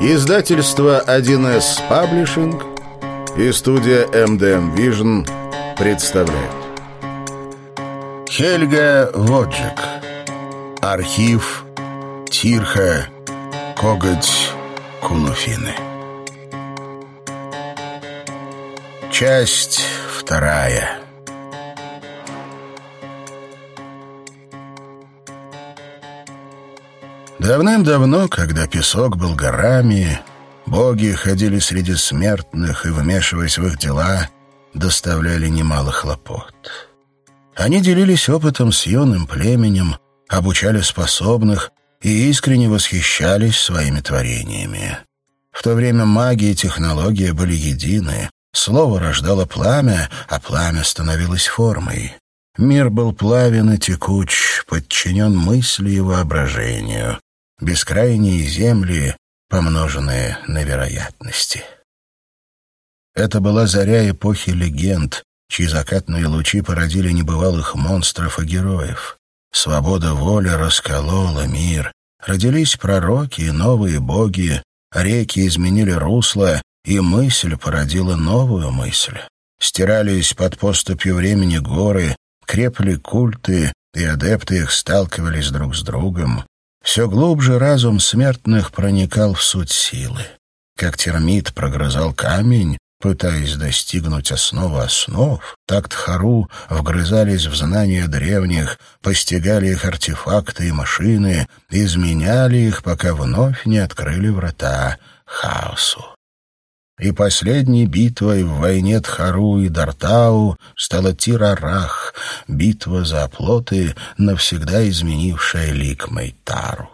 Издательство 1С Паблишинг и студия MDM Vision представляют. Хельга Воджик. Архив Тирха Коготь Кунуфины. Часть вторая. Давным-давно, когда песок был горами, боги ходили среди смертных и, вмешиваясь в их дела, доставляли немало хлопот. Они делились опытом с юным племенем, обучали способных и искренне восхищались своими творениями. В то время магия и технология были едины, слово рождало пламя, а пламя становилось формой. Мир был плавен и текуч, подчинен мысли и воображению бескрайние земли, помноженные на вероятности. Это была заря эпохи легенд, чьи закатные лучи породили небывалых монстров и героев. Свобода воли расколола мир. Родились пророки и новые боги, реки изменили русло, и мысль породила новую мысль. Стирались под поступью времени горы, крепли культы, и адепты их сталкивались друг с другом. Все глубже разум смертных проникал в суть силы. Как термит прогрызал камень, пытаясь достигнуть основы основ, так Тхару вгрызались в знания древних, постигали их артефакты и машины, изменяли их, пока вновь не открыли врата хаосу. И последней битвой в войне Тхару и Дартау стала Тирарах, битва за оплоты, навсегда изменившая лик Мейтару.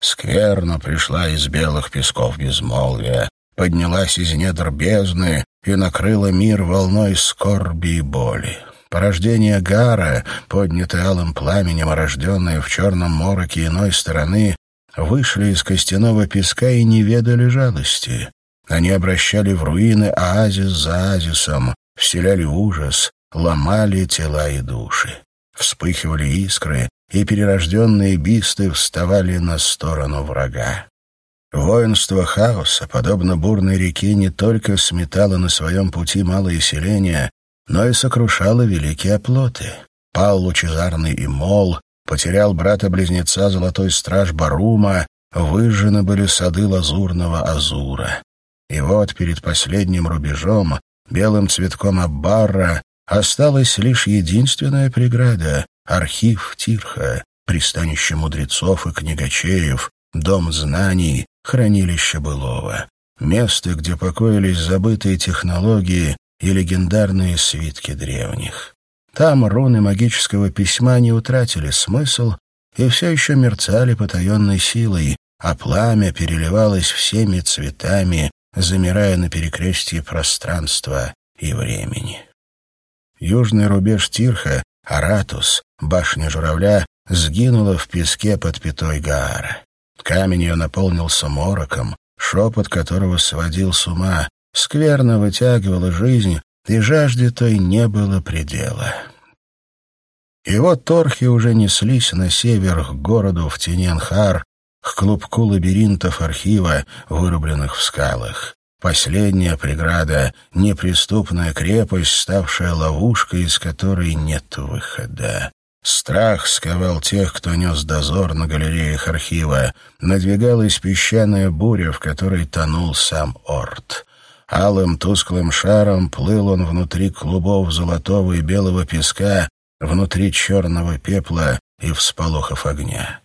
Скверно пришла из белых песков безмолвия, поднялась из недр бездны и накрыла мир волной скорби и боли. Порождение Гара, поднятое алым пламенем, рожденное в черном мороке иной стороны, вышли из костяного песка и не ведали жалости. Они обращали в руины оазис за оазисом, вселяли ужас, ломали тела и души. Вспыхивали искры, и перерожденные бисты вставали на сторону врага. Воинство хаоса, подобно бурной реке, не только сметало на своем пути малые селения, но и сокрушало великие оплоты. Пал лучезарный Имол, потерял брата-близнеца Золотой Страж Барума, выжжены были сады лазурного Азура. И вот перед последним рубежом, белым цветком Аббарра, осталась лишь единственная преграда — архив Тирха, пристанище мудрецов и книгачеев, дом знаний, хранилище былого, место, где покоились забытые технологии и легендарные свитки древних. Там руны магического письма не утратили смысл и все еще мерцали потаенной силой, а пламя переливалось всеми цветами замирая на перекрестии пространства и времени. Южный рубеж Тирха, Аратус, башня журавля, сгинула в песке под пятой Гаара. Камень ее наполнился мороком, шепот которого сводил с ума, скверно вытягивала жизнь, и жажде той не было предела. И вот торхи уже неслись на север к городу в Тиненхар, к клубку лабиринтов архива, вырубленных в скалах. Последняя преграда — неприступная крепость, ставшая ловушкой, из которой нет выхода. Страх сковал тех, кто нес дозор на галереях архива. Надвигалась песчаная буря, в которой тонул сам Орд. Алым тусклым шаром плыл он внутри клубов золотого и белого песка, внутри черного пепла и всполохов огня.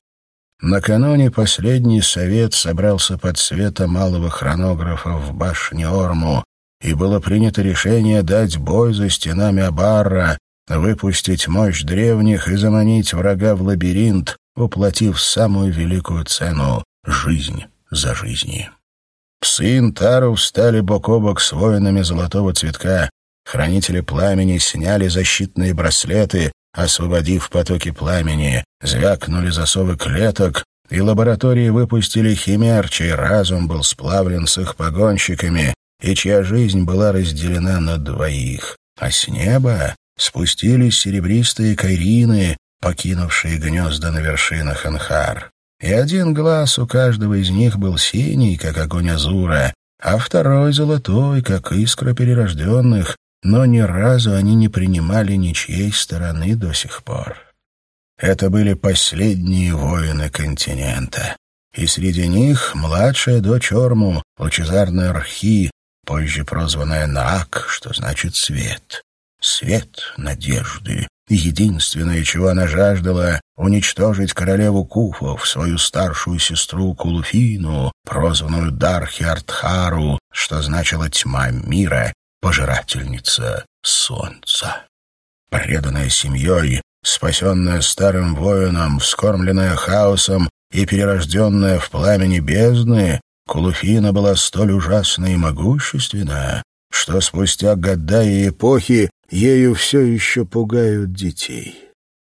Накануне последний совет собрался под светом малого хронографа в башне Орму, и было принято решение дать бой за стенами Абарра, выпустить мощь древних и заманить врага в лабиринт, уплатив самую великую цену — жизнь за жизни. Псы Интару встали бок о бок с воинами золотого цветка, хранители пламени сняли защитные браслеты, освободив потоки пламени, звякнули засовы клеток, и лаборатории выпустили химер, чей разум был сплавлен с их погонщиками и чья жизнь была разделена на двоих. А с неба спустились серебристые кайрины, покинувшие гнезда на вершинах Анхар. и один глаз у каждого из них был синий, как огонь Азура, а второй золотой, как искра перерожденных, но ни разу они не принимали ничьей стороны до сих пор. Это были последние воины континента. И среди них младшая дочь Орму, лучезарная Архи, позже прозванная Наак, что значит «свет». Свет надежды. Единственное, чего она жаждала — уничтожить королеву Куфов, свою старшую сестру Кулуфину, прозванную Дархи Артхару, что значило «тьма мира», пожирательница солнца. Преданная семьей, спасенная старым воином, вскормленная хаосом и перерожденная в пламени бездны, Кулуфина была столь ужасна и могущественна, что спустя года и эпохи ею все еще пугают детей.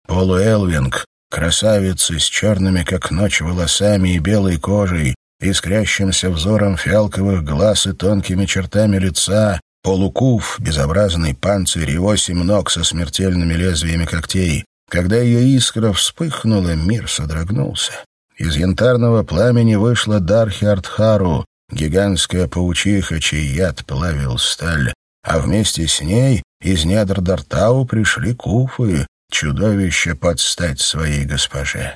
Полу Элвинг, красавица с черными, как ночь, волосами и белой кожей, искрящимся взором фиалковых глаз и тонкими чертами лица, полукуф, безобразный панцирь и восемь ног со смертельными лезвиями когтей. Когда ее искра вспыхнула, мир содрогнулся. Из янтарного пламени вышла Дархи Артхару, гигантская паучиха, чей яд плавил сталь, а вместе с ней из недр Дартау пришли куфы, чудовище под стать своей госпоже.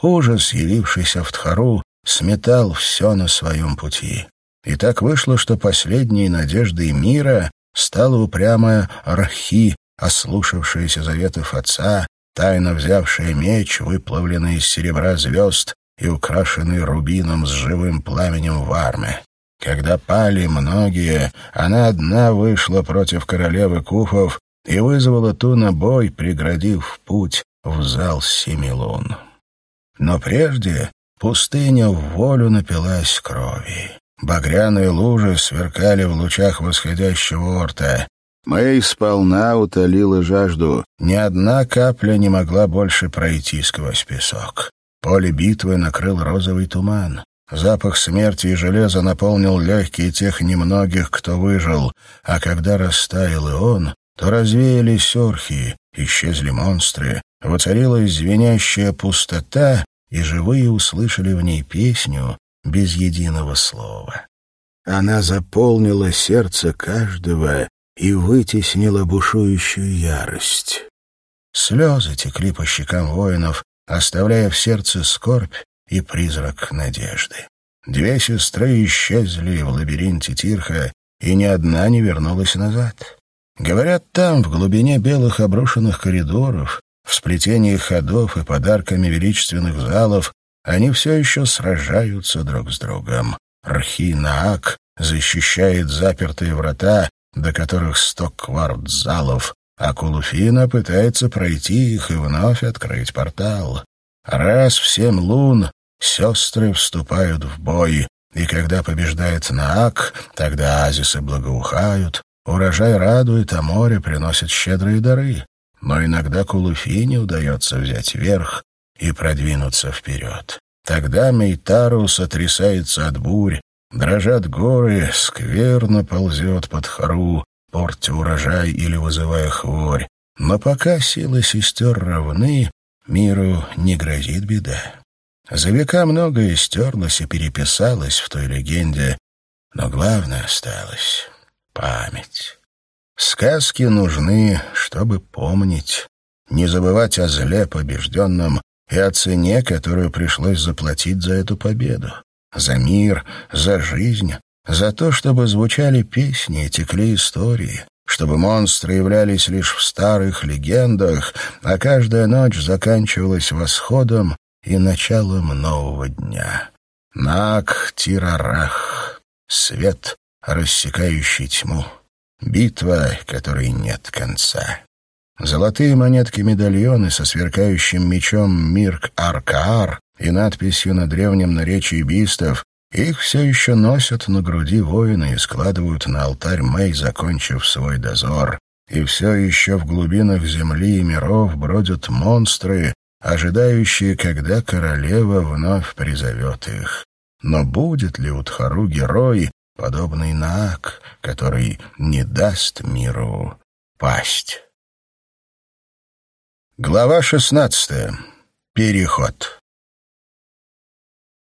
Ужас, явившийся в Тхару, сметал все на своем пути. И так вышло, что последней надеждой мира стала упрямая Рахи, ослушавшаяся заветов отца, тайно взявшая меч, выплавленный из серебра звезд и украшенный рубином с живым пламенем в арме. Когда пали многие, она одна вышла против королевы Куфов и вызвала ту на бой, преградив путь в зал семи лун. Но прежде пустыня в волю напилась крови. Багряные лужи сверкали в лучах восходящего орта. Мэй сполна утолила жажду. Ни одна капля не могла больше пройти сквозь песок. Поле битвы накрыл розовый туман. Запах смерти и железа наполнил легкие тех немногих, кто выжил, а когда растаял и он, то развеялись орхи, исчезли монстры, воцарилась звенящая пустота, и живые услышали в ней песню без единого слова. Она заполнила сердце каждого, и вытеснила бушующую ярость. Слезы текли по щекам воинов, оставляя в сердце скорбь и призрак надежды. Две сестры исчезли в лабиринте Тирха, и ни одна не вернулась назад. Говорят, там, в глубине белых обрушенных коридоров, в сплетении ходов и подарками величественных залов, они все еще сражаются друг с другом. Рхинаак защищает запертые врата, до которых сто кварт залов, а Кулуфина пытается пройти их и вновь открыть портал. Раз в семь лун сестры вступают в бой, и когда побеждает Наак, тогда азисы благоухают, урожай радует, а море приносит щедрые дары. Но иногда Кулуфине удается взять верх и продвинуться вперед. Тогда Мейтару сотрясается от бурь, Дрожат горы, скверно ползет под хору, портя урожай или вызывая хворь. Но пока силы сестер равны, миру не грозит беда. За века многое стерлось и переписалось в той легенде, но главное осталось — память. Сказки нужны, чтобы помнить, не забывать о зле побежденном и о цене, которую пришлось заплатить за эту победу за мир, за жизнь, за то, чтобы звучали песни и текли истории, чтобы монстры являлись лишь в старых легендах, а каждая ночь заканчивалась восходом и началом нового дня. Нак Тирарах, свет, рассекающий тьму, битва, которой нет конца. Золотые монетки-медальоны со сверкающим мечом Мирк-Аркаар и надписью на древнем наречии бистов, их все еще носят на груди воины и складывают на алтарь Мэй, закончив свой дозор. И все еще в глубинах земли и миров бродят монстры, ожидающие, когда королева вновь призовет их. Но будет ли у Тхару герой, подобный Наак, который не даст миру пасть? Глава шестнадцатая. Переход.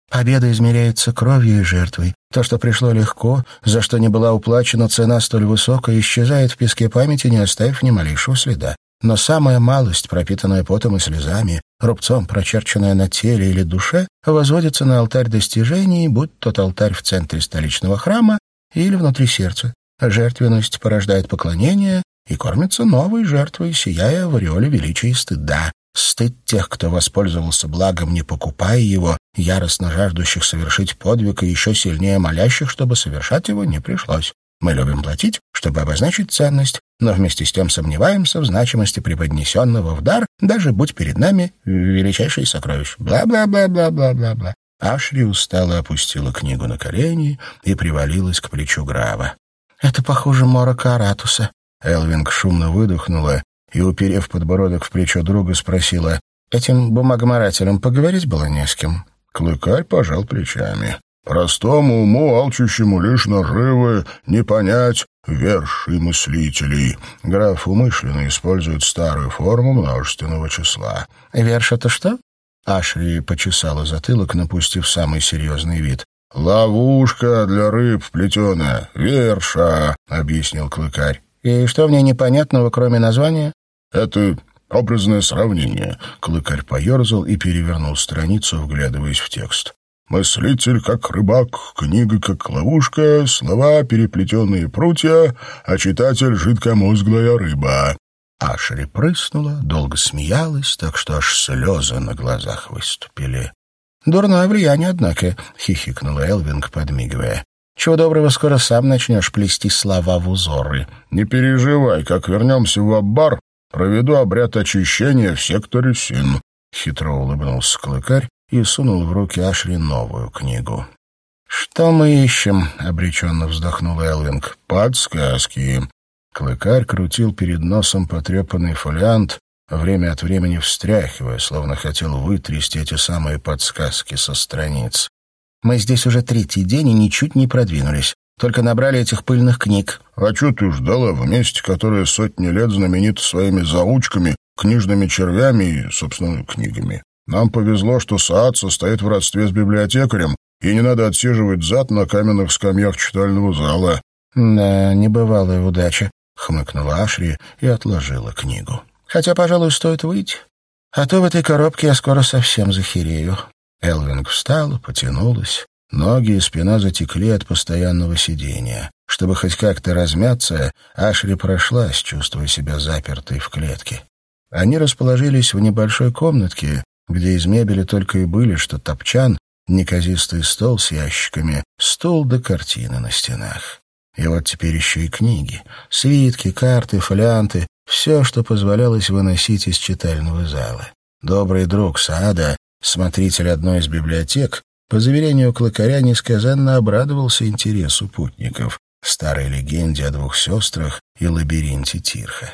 Победа измеряется кровью и жертвой. То, что пришло легко, за что не была уплачена цена столь высокая, исчезает в песке памяти, не оставив ни малейшего следа. Но самая малость, пропитанная потом и слезами, рубцом прочерченная на теле или душе, возводится на алтарь достижений, будь тот алтарь в центре столичного храма или внутри сердца. Жертвенность порождает поклонение и кормится новой жертвой, сияя в ореоле величия и стыда. Стыд тех, кто воспользовался благом, не покупая его, яростно жаждущих совершить подвиг и еще сильнее молящих, чтобы совершать его не пришлось. Мы любим платить, чтобы обозначить ценность, но вместе с тем сомневаемся в значимости преподнесенного в дар, даже будь перед нами величайшие сокровища. Бла-бла-бла-бла-бла-бла-бла. Ашри устало опустила книгу на колени и привалилась к плечу Грава. «Это похоже морока Аратуса». Элвинг шумно выдохнула и, уперев подбородок в плечо друга, спросила, «Этим бумагоморателем поговорить было не с кем?» Клыкарь пожал плечами. «Простому уму, алчущему лишь наживы, не понять верши мыслителей». Граф умышленно использует старую форму множественного числа. «Верш — это что?» Ашри почесала затылок, напустив самый серьезный вид. «Ловушка для рыб плетеная, верша», — объяснил клыкарь. «И что в ней непонятного, кроме названия?» «Это образное сравнение». Клыкарь поерзал и перевернул страницу, вглядываясь в текст. «Мыслитель как рыбак, книга как ловушка, слова переплетенные прутья, а читатель жидкомозглая рыба». Ашри прыснула, долго смеялась, так что аж слезы на глазах выступили. «Дурное влияние, однако», — хихикнула Элвинг, подмигивая. «Чего доброго, скоро сам начнешь плести слова в узоры». «Не переживай, как вернемся в Аббар, проведу обряд очищения в секторе Син», — хитро улыбнулся клыкарь и сунул в руки Ашри новую книгу. «Что мы ищем?» — обреченно вздохнул Элвинг. «Подсказки». Клыкарь крутил перед носом потрепанный фолиант, время от времени встряхивая, словно хотел вытрясти эти самые подсказки со страниц. «Мы здесь уже третий день и ничуть не продвинулись. Только набрали этих пыльных книг». «А что ты ждала в месте, которое сотни лет знаменито своими заучками, книжными червями и, собственно, книгами? Нам повезло, что Саад состоит в родстве с библиотекарем, и не надо отсиживать зад на каменных скамьях читального зала». «Да, небывалая удача», — хмыкнула Ашри и отложила книгу. «Хотя, пожалуй, стоит выйти. А то в этой коробке я скоро совсем захерею». Элвинг встала, потянулась. Ноги и спина затекли от постоянного сидения. Чтобы хоть как-то размяться, Ашри прошлась, чувствуя себя запертой в клетке. Они расположились в небольшой комнатке, где из мебели только и были, что топчан, неказистый стол с ящиками, стол да картины на стенах. И вот теперь еще и книги, свитки, карты, фолианты, все, что позволялось выносить из читального зала. Добрый друг Саада, смотритель одной из библиотек, по заверению клыкаря, несказанно обрадовался интересу путников, старой легенде о двух сестрах и лабиринте Тирха.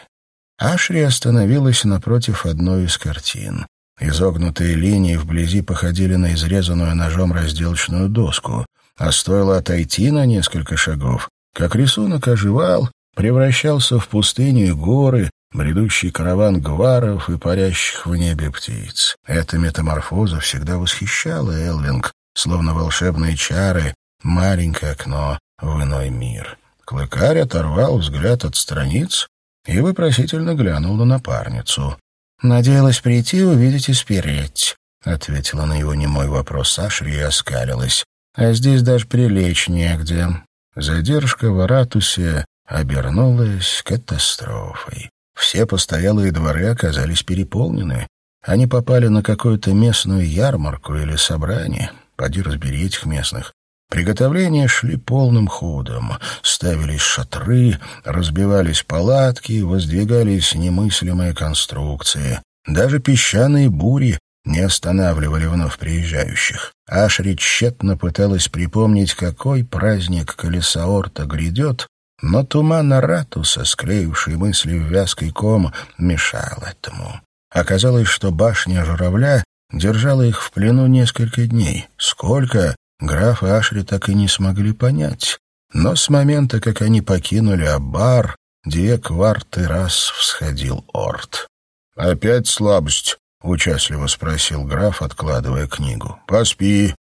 Ашри остановилась напротив одной из картин. Изогнутые линии вблизи походили на изрезанную ножом разделочную доску, а стоило отойти на несколько шагов, как рисунок оживал, превращался в пустыню и горы, бредущий караван гваров и парящих в небе птиц. Эта метаморфоза всегда восхищала Элвинг, словно волшебные чары, маленькое окно в иной мир. Клыкарь оторвал взгляд от страниц и вопросительно глянул на напарницу. «Надеялась прийти увидеть и спереть», — ответила на его немой вопрос Ашри и оскалилась. «А здесь даже прилечь негде». Задержка в Аратусе обернулась катастрофой. Все постоялые дворы оказались переполнены. Они попали на какую-то местную ярмарку или собрание. Поди разбери этих местных. Приготовления шли полным ходом. Ставились шатры, разбивались палатки, воздвигались немыслимые конструкции. Даже песчаные бури не останавливали вновь приезжающих. Ашри тщетно пыталась припомнить, какой праздник колеса Орта грядет, но туман Аратуса, склеивший мысли в вязкий ком, мешал этому. Оказалось, что башня журавля держала их в плену несколько дней. Сколько, граф и Ашри так и не смогли понять. Но с момента, как они покинули Аббар, две кварты раз всходил Орд. «Опять слабость?» — участливо спросил граф, откладывая книгу. «Поспи».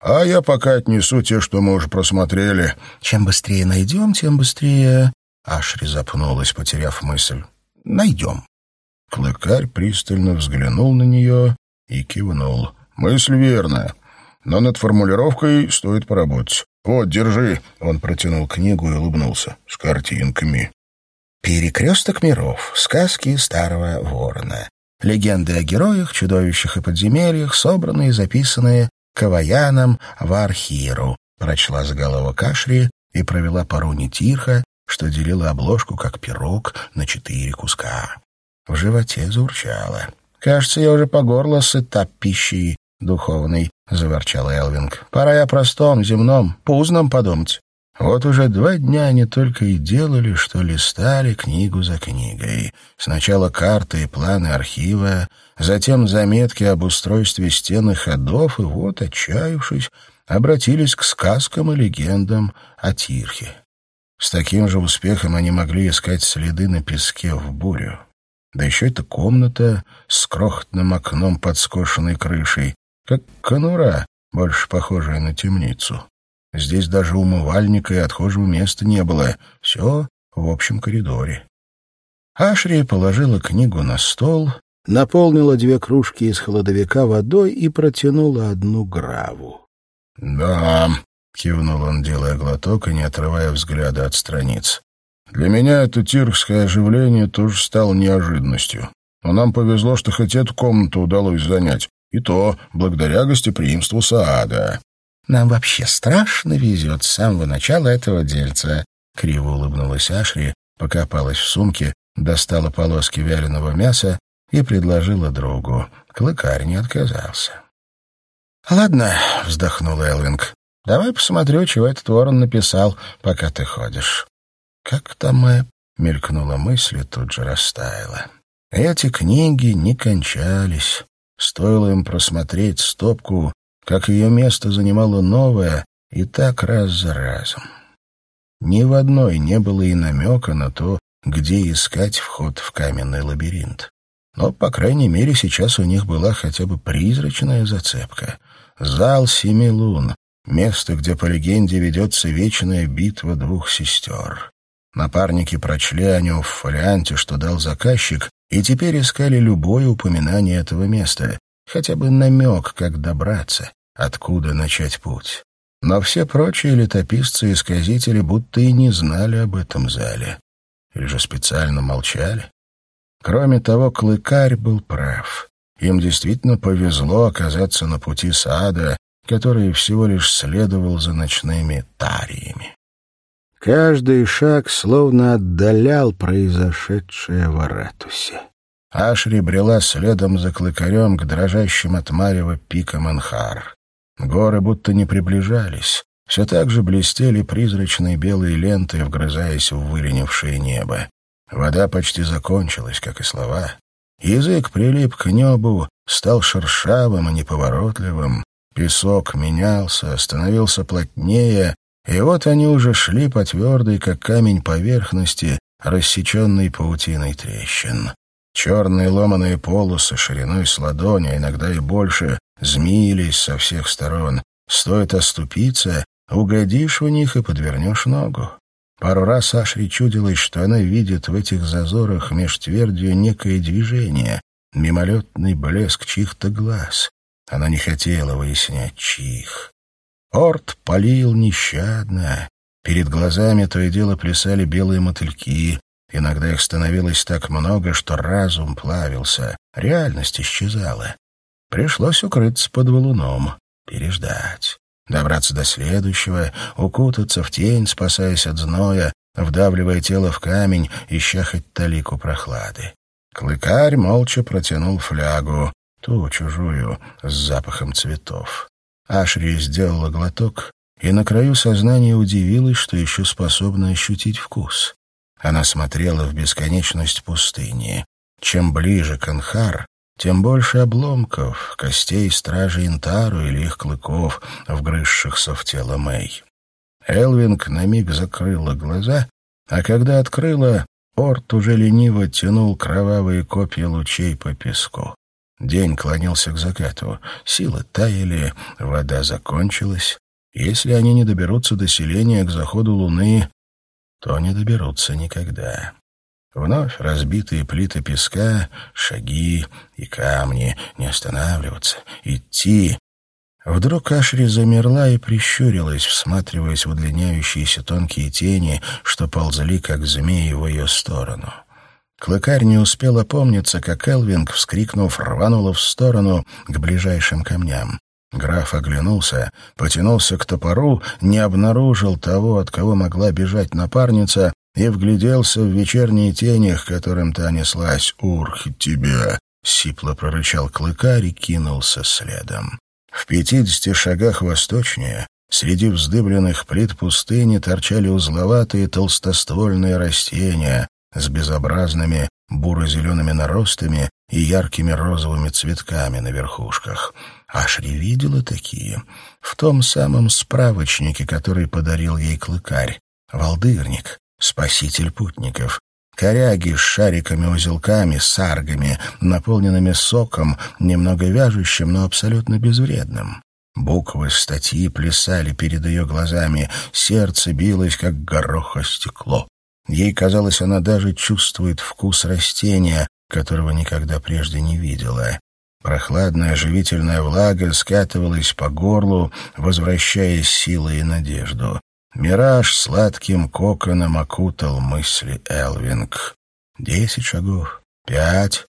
А я пока отнесу те, что мы уже просмотрели. Чем быстрее найдем, тем быстрее... Ашри запнулась, потеряв мысль. Найдем. Клыкарь пристально взглянул на нее и кивнул. Мысль верная, но над формулировкой стоит поработать. Вот, держи. Он протянул книгу и улыбнулся. С картинками. «Перекресток миров. Сказки старого ворона. Легенды о героях, чудовищах и подземельях, собранные и записанные Каваяном Вархиру», прочла заголовок Ашри и провела по руне тихо, что делила обложку, как пирог, на четыре куска. В животе заурчало. «Кажется, я уже по горло сыта пищей духовной», — заворчал Элвинг. «Пора я простом, земном, пузном подумать». Вот уже два дня они только и делали, что листали книгу за книгой. Сначала карты и планы архива, затем заметки об устройстве стен и ходов, и вот, отчаявшись, обратились к сказкам и легендам о Тирхе. С таким же успехом они могли искать следы на песке в бурю. Да еще эта комната с крохотным окном под скошенной крышей, как конура, больше похожая на темницу. Здесь даже умывальника и отхожего места не было. Все в общем коридоре. Ашри положила книгу на стол, наполнила две кружки из холодовика водой и протянула одну граву. «Да», — кивнул он, делая глоток и не отрывая взгляда от страниц. «Для меня это тирхское оживление тоже стало неожиданностью. Но нам повезло, что хоть эту комнату удалось занять. И то благодаря гостеприимству Саада. Нам вообще страшно везет с самого начала этого дельца. Криво улыбнулась Ашри, покопалась в сумке, достала полоски вяленого мяса и предложила другу. Клыкарь не отказался. «Ладно», — вздохнул Элвинг, — «давай посмотрю, чего этот ворон написал, пока ты ходишь». «Как там мы?» — мелькнула мысль и тут же растаяла. Эти книги не кончались. Стоило им просмотреть стопку, как ее место занимало новое, и так раз за разом. Ни в одной не было и намека на то, где искать вход в каменный лабиринт. Но, по крайней мере, сейчас у них была хотя бы призрачная зацепка. Зал Семи Лун — место, где, по легенде, ведется вечная битва двух сестер. Напарники прочли о нем в фолианте, что дал заказчик, и теперь искали любое упоминание этого места, хотя бы намек, как добраться, откуда начать путь. Но все прочие летописцы и сказители будто и не знали об этом зале. Или же специально молчали. Кроме того, Клыкарь был прав. Им действительно повезло оказаться на пути сада, который всего лишь следовал за ночными тариями. Каждый шаг словно отдалял произошедшее в Аратусе. Ашри брела следом за клыкарем к дрожащим от марева пикам Анхар. Горы будто не приближались. Все так же блестели призрачные белые ленты, вгрызаясь в выленившее небо. Вода почти закончилась, как и слова. Язык прилип к небу, стал шершавым и неповоротливым. Песок менялся, становился плотнее, и вот они уже шли по твердой, как камень, поверхности, рассеченной паутиной трещин. Черные ломаные полосы шириной с ладони, а иногда и больше, змеились со всех сторон. Стоит оступиться, угодишь в них и подвернешь ногу. Пару раз Ашри чудилось, что она видит в этих зазорах меж твердью некое движение, мимолетный блеск чьих-то глаз. Она не хотела выяснять, чьих. Орд палил нещадно. Перед глазами то и дело плясали белые мотыльки, Иногда их становилось так много, что разум плавился, реальность исчезала. Пришлось укрыться под валуном, переждать, добраться до следующего, укутаться в тень, спасаясь от зноя, вдавливая тело в камень, ища хоть талику прохлады. Клыкарь молча протянул флягу, ту чужую, с запахом цветов. Ашри сделала глоток, и на краю сознания удивилась, что еще способна ощутить вкус. Она смотрела в бесконечность пустыни. Чем ближе к Анхар, тем больше обломков, костей стражи Интару или их клыков, вгрызшихся в тело Мэй. Элвинг на миг закрыла глаза, а когда открыла, Орт уже лениво тянул кровавые копья лучей по песку. День клонился к закату. Силы таяли, вода закончилась. Если они не доберутся до селения к заходу луны, то не доберутся никогда. Вновь разбитые плиты песка, шаги и камни, не останавливаться, идти. Вдруг Ашри замерла и прищурилась, всматриваясь в удлиняющиеся тонкие тени, что ползли, как змеи, в ее сторону. Клыкарь не успел опомниться, как Элвинг, вскрикнув, рванула в сторону к ближайшим камням. Граф оглянулся, потянулся к топору, не обнаружил того, от кого могла бежать напарница, и вгляделся в вечерние тени, к которым та неслась. «Урх, тебя!» — сипло прорычал клыкарь и кинулся следом. В пятидесяти шагах восточнее, среди вздыбленных плит пустыни, торчали узловатые толстоствольные растения с безобразными буро-зелеными наростами и яркими розовыми цветками на верхушках. Ашри видела такие в том самом справочнике, который подарил ей клыкарь. Волдырник, спаситель путников. Коряги с шариками-узелками, саргами, наполненными соком, немного вяжущим, но абсолютно безвредным. Буквы статьи плясали перед ее глазами, сердце билось, как горохостекло. Ей казалось, она даже чувствует вкус растения, которого никогда прежде не видела. Прохладная живительная влага скатывалась по горлу, возвращая силы и надежду. Мираж сладким коконом окутал мысли Элвинг. Десять шагов, пять.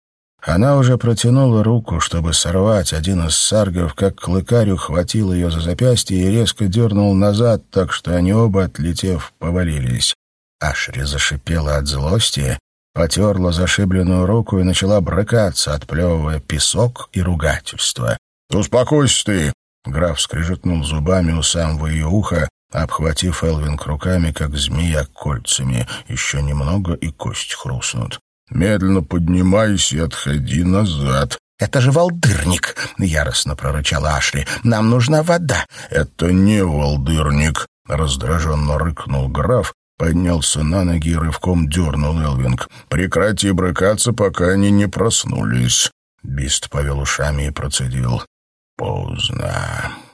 Она уже протянула руку, чтобы сорвать один из саргов, как клыкарь ухватил ее за запястье и резко дернул назад, так что они оба, отлетев, повалились. Ашри зашипела от злости, потерла зашибленную руку и начала брыкаться, отплевывая песок и ругательство. «Успокойся ты!» Граф скрежетнул зубами у самого ее уха, обхватив Элвинг руками, как змея кольцами. Еще немного, и кость хрустнут. «Медленно поднимайся и отходи назад». «Это же волдырник!» — яростно прорычала Ашли. «Нам нужна вода!» «Это не волдырник!» — раздраженно рыкнул граф, поднялся на ноги и рывком дернул Элвинг. «Прекрати брыкаться, пока они не проснулись!» Бист повел ушами и процедил. «Поздно!»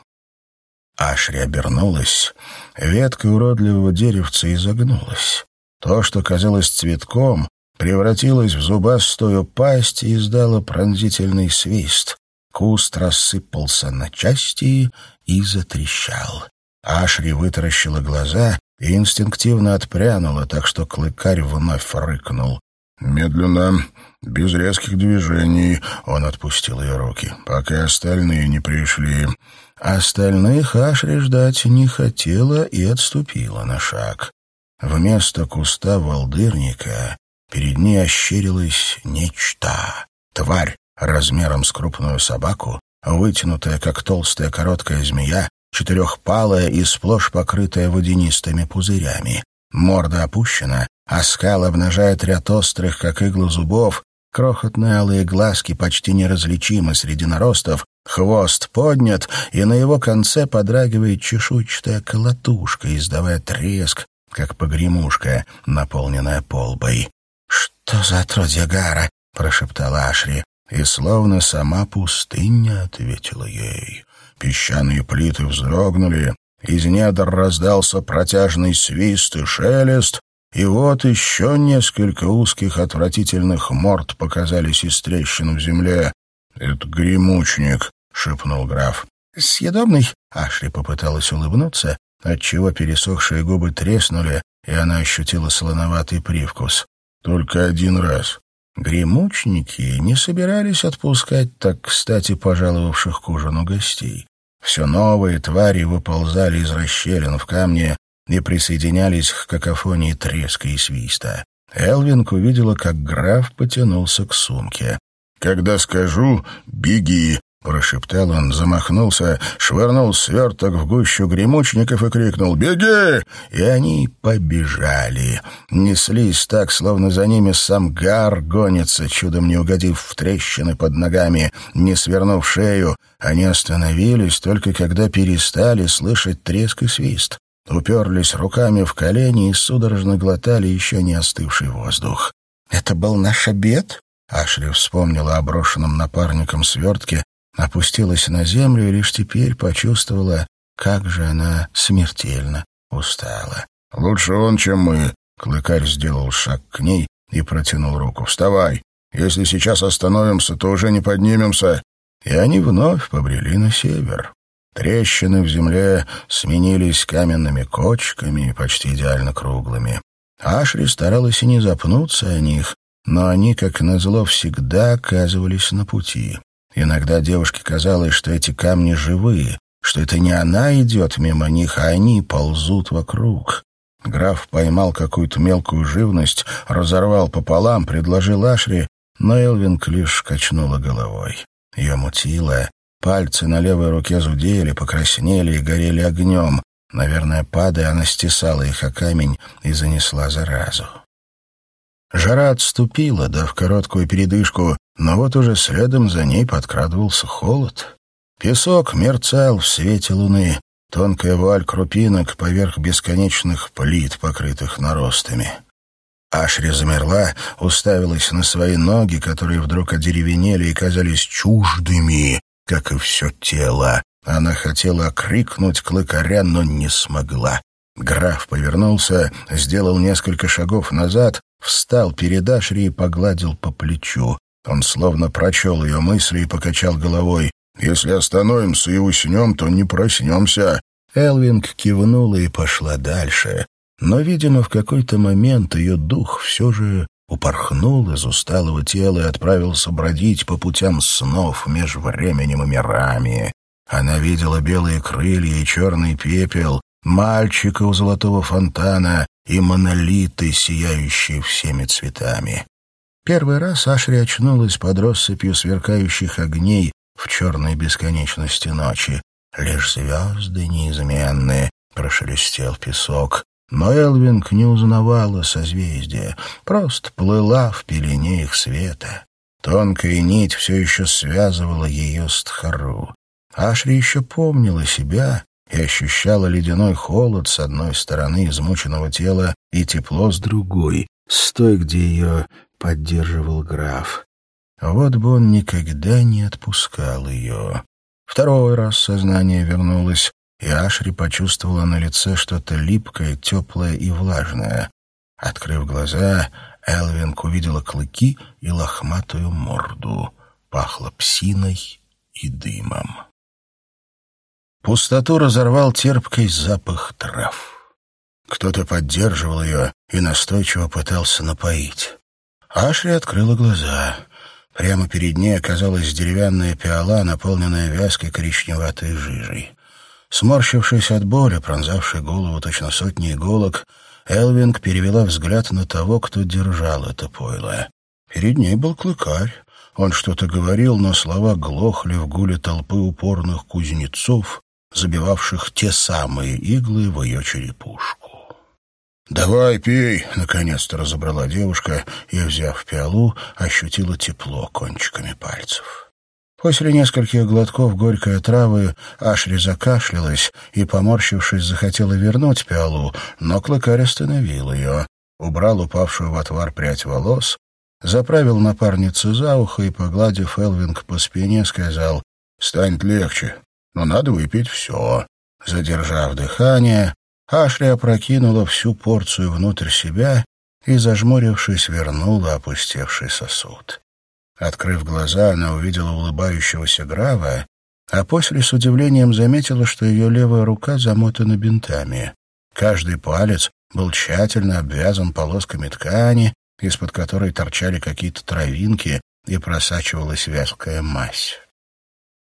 Ашри обернулась. Ветка уродливого деревца изогнулась. То, что казалось цветком, превратилось в зубастую пасть и издало пронзительный свист. Куст рассыпался на части и затрещал. Ашри вытаращила глаза и инстинктивно отпрянула, так что клыкарь вновь рыкнул. «Медленно, без резких движений», — он отпустил ее руки, — «пока остальные не пришли». Остальных Ашри ждать не хотела и отступила на шаг. Вместо куста волдырника перед ней ощерилось нечто. Тварь размером с крупную собаку, вытянутая, как толстая короткая змея, четырехпалая и сплошь покрытая водянистыми пузырями. Морда опущена, а скал обнажает ряд острых, как иглы зубов, крохотные алые глазки почти неразличимы среди наростов, Хвост поднят, и на его конце подрагивает чешуйчатая колотушка, издавая треск, как погремушка, наполненная полбой. «Что за отродье Гара?» — прошептала Ашри, и словно сама пустыня ответила ей. Песчаные плиты вздрогнули, из недр раздался протяжный свист и шелест, и вот еще несколько узких отвратительных морд показались из трещин в земле. «Это гремучник», — шепнул граф. «Съедобный?» — Ашли попыталась улыбнуться, отчего пересохшие губы треснули, и она ощутила слоноватый привкус. «Только один раз». Гремучники не собирались отпускать так кстати пожаловавших к ужину гостей. Все новые твари выползали из расщелин в камне и присоединялись к какофонии треска и свиста. Элвинг увидела, как граф потянулся к сумке. «Когда скажу, беги», — прошептал он, замахнулся, швырнул сверток в гущу гремучников и крикнул «Беги!» И они побежали. Неслись так, словно за ними сам гар гонится, чудом не угодив в трещины под ногами, не свернув шею. Они остановились только когда перестали слышать треск и свист. Уперлись руками в колени и судорожно глотали еще не остывший воздух. «Это был наш обед?» Ашри вспомнила о брошенном напарником свертке, опустилась на землю и лишь теперь почувствовала, как же она смертельно устала. «Лучше он, чем мы», — клыкарь сделал шаг к ней и протянул руку. «Вставай! Если сейчас остановимся, то уже не поднимемся». И они вновь побрели на север. Трещины в земле сменились каменными кочками, почти идеально круглыми. Ашри старалась и не запнуться о них, но они, как назло, всегда оказывались на пути. Иногда девушке казалось, что эти камни живые, что это не она идет мимо них, а они ползут вокруг. Граф поймал какую-то мелкую живность, разорвал пополам, предложил Ашри, но Элвинг лишь качнула головой. Ее мутило, пальцы на левой руке зудели, покраснели и горели огнем. Наверное, падая, она стесала их о камень и занесла заразу. Жара отступила, дав короткую передышку, но вот уже следом за ней подкрадывался холод. Песок мерцал в свете луны, тонкая вуаль крупинок поверх бесконечных плит, покрытых наростами. Ашри замерла, уставилась на свои ноги, которые вдруг одеревенели и казались чуждыми, как и все тело. Она хотела крикнуть клыкаря, но не смогла. Граф повернулся, сделал несколько шагов назад, встал перед Ашри и погладил по плечу. Он словно прочел ее мысли и покачал головой. «Если остановимся и уснем, то не проснемся». Элвинг кивнула и пошла дальше. Но, видимо, в какой-то момент ее дух все же упорхнул из усталого тела и отправился бродить по путям снов между временем и мирами. Она видела белые крылья и черный пепел, мальчика у золотого фонтана и монолиты, сияющие всеми цветами. Первый раз Ашри очнулась под россыпью сверкающих огней в черной бесконечности ночи. Лишь звезды неизменные, прошелестел песок. Но Элвинг не узнавала созвездия, просто плыла в пелене их света. Тонкая нить все еще связывала ее с Тхару. Ашри еще помнила себя и ощущала ледяной холод с одной стороны измученного тела и тепло с другой, с той, где ее поддерживал граф. Вот бы он никогда не отпускал ее. Второй раз сознание вернулось, и Ашри почувствовала на лице что-то липкое, теплое и влажное. Открыв глаза, Элвинг увидела клыки и лохматую морду. Пахло псиной и дымом. Пустоту разорвал терпкий запах трав. Кто-то поддерживал ее и настойчиво пытался напоить. Ашри открыла глаза. Прямо перед ней оказалась деревянная пиала, наполненная вязкой коричневатой жижей. Сморщившись от боли, пронзавшей голову точно сотни иголок, Элвинг перевела взгляд на того, кто держал это пойло. Перед ней был клыкарь. Он что-то говорил, но слова глохли в гуле толпы упорных кузнецов, забивавших те самые иглы в ее черепушку. «Давай, пей!» — наконец-то разобрала девушка и, взяв пиалу, ощутила тепло кончиками пальцев. После нескольких глотков горькой отравы Ашри закашлялась и, поморщившись, захотела вернуть пиалу, но клыкарь остановил ее, убрал упавшую в отвар прядь волос, заправил напарницу за ухо и, погладив Элвинг по спине, сказал «Станет легче, но надо выпить все». Задержав дыхание, Ашли опрокинула всю порцию внутрь себя и, зажмурившись, вернула опустевший сосуд. Открыв глаза, она увидела улыбающегося Грава, а после с удивлением заметила, что ее левая рука замотана бинтами. Каждый палец был тщательно обвязан полосками ткани, из-под которой торчали какие-то травинки и просачивалась вязкая мазь.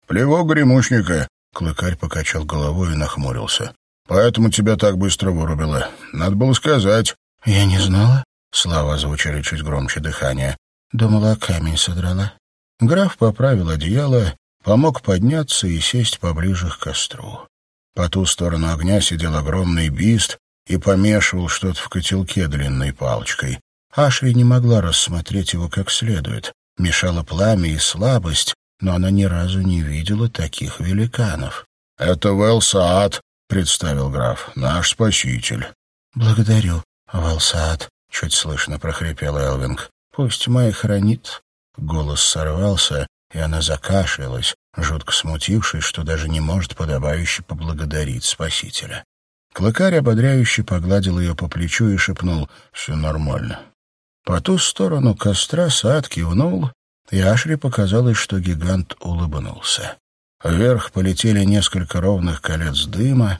«Плевок гремучника!» Клыкарь покачал головой и нахмурился. «Поэтому тебя так быстро вырубило. Надо было сказать». «Я не знала». Слова звучали чуть громче дыхания. Думала, камень содрала. Граф поправил одеяло, помог подняться и сесть поближе к костру. По ту сторону огня сидел огромный бист и помешивал что-то в котелке длинной палочкой. Ашри не могла рассмотреть его как следует. Мешало пламя и слабость, но она ни разу не видела таких великанов. — Это Велсаат, — представил граф, — наш спаситель. — Благодарю, Велсаат, — чуть слышно прохрипел Элвинг. — Пусть Май хранит Голос сорвался, и она закашлялась, жутко смутившись, что даже не может подобающе поблагодарить Спасителя. Клыкарь ободряюще погладил ее по плечу и шепнул «Все нормально». По ту сторону костра Саад кивнул, и Ашри показалось, что гигант улыбнулся. Вверх полетели несколько ровных колец дыма,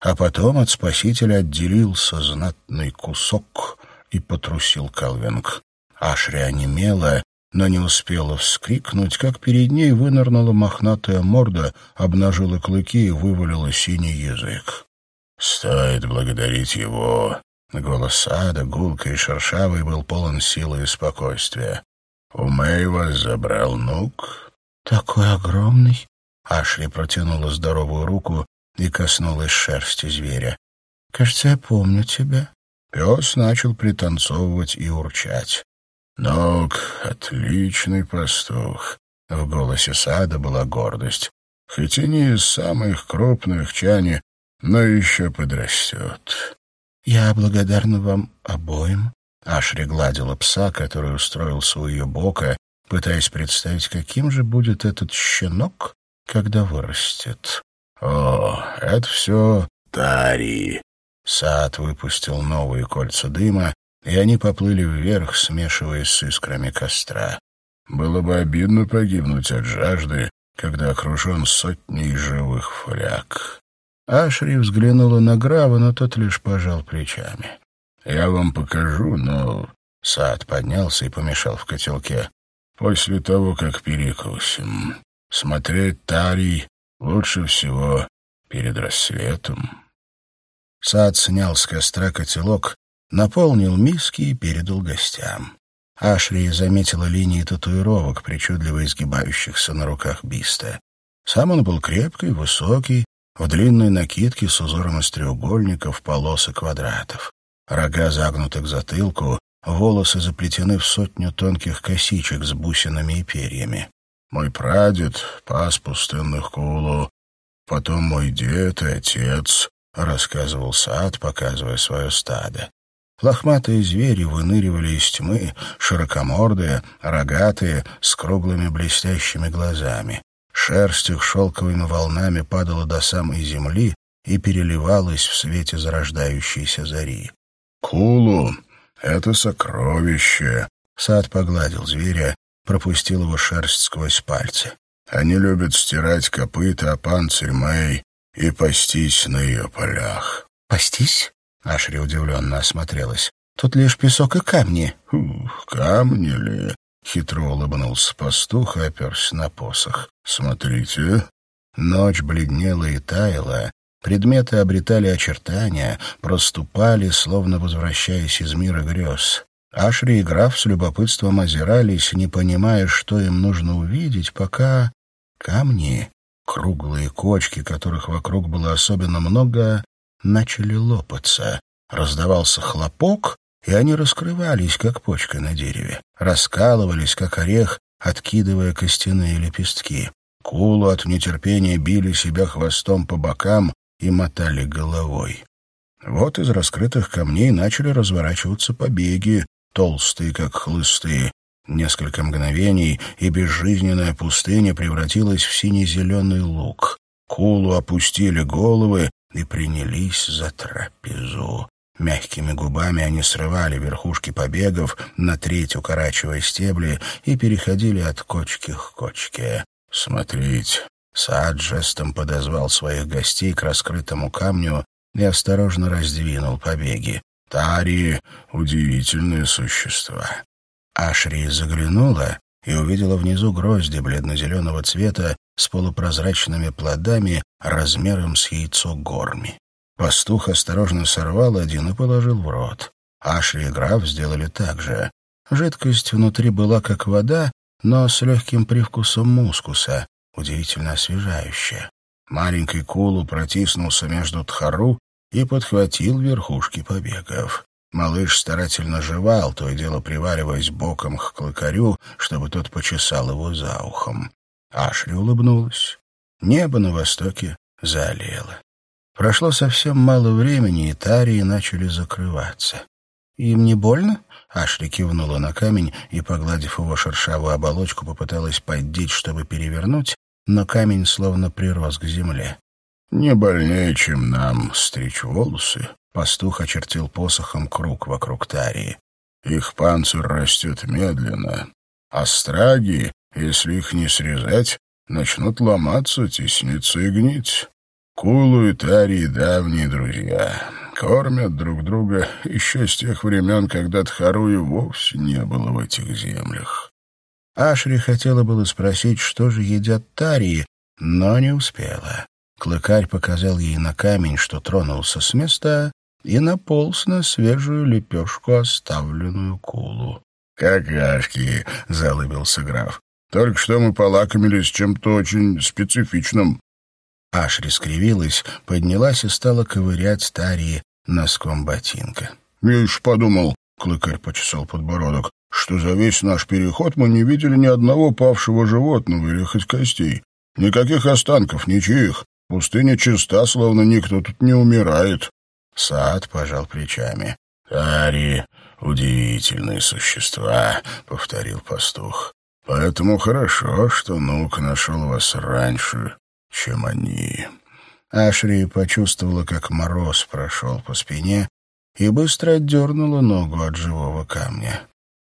а потом от спасителя отделился знатный кусок и потрусил Калвинг. Ашри онемела, но не успела вскрикнуть, как перед ней вынырнула мохнатая морда, обнажила клыки и вывалила синий язык. «Стоит благодарить его!» Голос ада, гулкой и шершавый, был полон силы и спокойствия. «У Мэй вас забрал нук?» «Такой огромный!» Ашли протянула здоровую руку и коснулась шерсти зверя. «Кажется, я помню тебя». Пес начал пританцовывать и урчать. «Ног — отличный пастух». В голосе сада была гордость. «Хоть и не из самых крупных чани, но еще подрастет». «Я благодарна вам обоим». Ашри гладила пса, который устроился у ее бока, пытаясь представить, каким же будет этот щенок, когда вырастет. «О, это все Тари!» Сад выпустил новые кольца дыма, и они поплыли вверх, смешиваясь с искрами костра. Было бы обидно погибнуть от жажды, когда окружен сотней живых фляг. Ашри взглянула на Грава, но тот лишь пожал плечами. «Я вам покажу, но...» Сад поднялся и помешал в котелке. «После того, как перекусим. Смотреть Тарий лучше всего перед рассветом». Сад снял с костра котелок наполнил миски и передал гостям. Ашри заметила линии татуировок, причудливо изгибающихся на руках Биста. Сам он был крепкий, высокий, в длинной накидке с узором из треугольников, полос и квадратов. Рога загнуты к затылку, волосы заплетены в сотню тонких косичек с бусинами и перьями. Мой прадед пас пустынных Кулу, потом мой дед и отец, — рассказывал Саад, показывая свое стадо. Лохматые звери выныривали из тьмы, широкомордые, рогатые, с круглыми блестящими глазами. Шерсть их шелковыми волнами падала до самой земли и переливалась в свете зарождающейся зари. «Кулу — это сокровище!» Сад погладил зверя, пропустил его шерсть сквозь пальцы. «Они любят стирать копыта о панцирь Мэй и пастись на ее полях». «Пастись?» Ашри удивленно осмотрелась. «Тут лишь песок и камни». «Ух, камни ли?» — хитро улыбнулся пастух и оперся на посох. «Смотрите». Ночь бледнела и таяла, предметы обретали очертания, проступали, словно возвращаясь из мира грез. Ашри и граф с любопытством озирались, не понимая, что им нужно увидеть, пока камни, круглые кочки, которых вокруг было особенно много, начали лопаться. Раздавался хлопок, и они раскрывались, как почка на дереве, раскалывались, как орех, откидывая костяные лепестки. Кулу от нетерпения били себя хвостом по бокам и мотали головой. Вот из раскрытых камней начали разворачиваться побеги, толстые, как хлысты. Несколько мгновений, и безжизненная пустыня превратилась в сине-зеленый луг. Кулу опустили головы, и принялись за трапезу. Мягкими губами они срывали верхушки побегов, на треть укорачивая стебли, и переходили от кочки к кочке. «Смотрите!» Саад жестом подозвал своих гостей к раскрытому камню и осторожно раздвинул побеги. «Тари — удивительные существа!» Ашри заглянула и увидела внизу грозди бледно-зеленого цвета с полупрозрачными плодами размером с яйцо горми. Пастух осторожно сорвал один и положил в рот. Ашли и граф сделали так же. Жидкость внутри была как вода, но с легким привкусом мускуса, удивительно освежающая. Маленький Кулу протиснулся между тхару и подхватил верхушки побегов. Малыш старательно жевал, то и дело приваливаясь боком к клыкарю, чтобы тот почесал его за ухом. Ашли улыбнулась. Небо на востоке заолело. Прошло совсем мало времени, и тарии начали закрываться. Им не больно?» Ашли кивнула на камень и, погладив его шершавую оболочку, попыталась поддеть, чтобы перевернуть, но камень словно прирос к земле. «Не больнее, чем нам стричь волосы», — пастух очертил посохом круг вокруг Тарии. «Их панцирь растет медленно, а страги, если их не срезать, начнут ломаться, тесниться и гнить. Кулу и Тарии давние друзья, кормят друг друга еще с тех времен, когда Тхаруи вовсе не было в этих землях». Ашри хотела было спросить, что же едят Тарии, но не успела. Клыкарь показал ей на камень, что тронулся с места, и наполз на свежую лепешку, оставленную кулу. «Какашки!» — залыбился граф. «Только что мы полакомились чем-то очень специфичным». Ашри скривилась, поднялась и стала ковырять Тарии носком ботинка. «Я еще подумал», — клыкарь почесал подбородок, «что за весь наш переход мы не видели ни одного павшего животного или хоть костей. Никаких останков, ничьих. Пустыня чиста, словно никто тут не умирает. Сад пожал плечами. «Тари — удивительные существа», — повторил пастух. «Поэтому хорошо, что Нук нашел вас раньше, чем они». Ашри почувствовала, как мороз прошел по спине и быстро отдернула ногу от живого камня.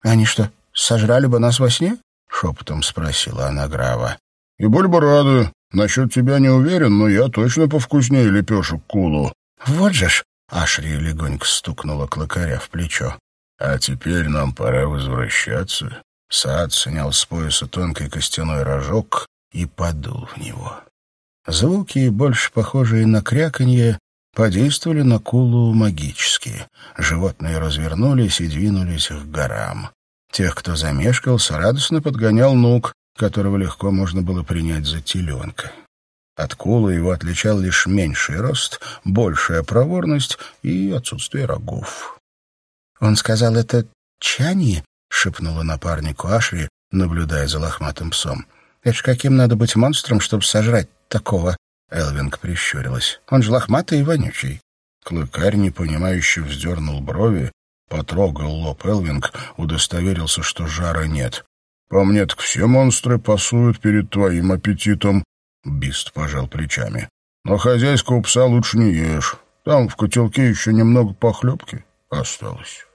«Они что, сожрали бы нас во сне?» — шепотом спросила она Грава. «И были бы рады. Насчет тебя не уверен, но я точно повкуснее лепешек кулу». «Вот же ж!» — Ашри легонько стукнула клыкаря в плечо. «А теперь нам пора возвращаться». Саад снял с пояса тонкий костяной рожок и подул в него. Звуки, больше похожие на кряканье, подействовали на Кулу магически. Животные развернулись и двинулись к горам. Тех, кто замешкался, радостно подгонял Нук, которого легко можно было принять за теленка. От Кула его отличал лишь меньший рост, большая проворность и отсутствие рогов. «Он сказал, это Чани?» — шепнула напарнику Ашри, наблюдая за лохматым псом. «Это ж каким надо быть монстром, чтобы сожрать такого?» Элвинг прищурилась. «Он же лохматый и вонючий». Клыкарь, непонимающе вздернул брови, потрогал лоб Элвинг, удостоверился, что жара нет. По мне так все монстры пасуют перед твоим аппетитом. Бист пожал плечами. Но хозяйского пса лучше не ешь. Там в котелке еще немного похлебки осталось.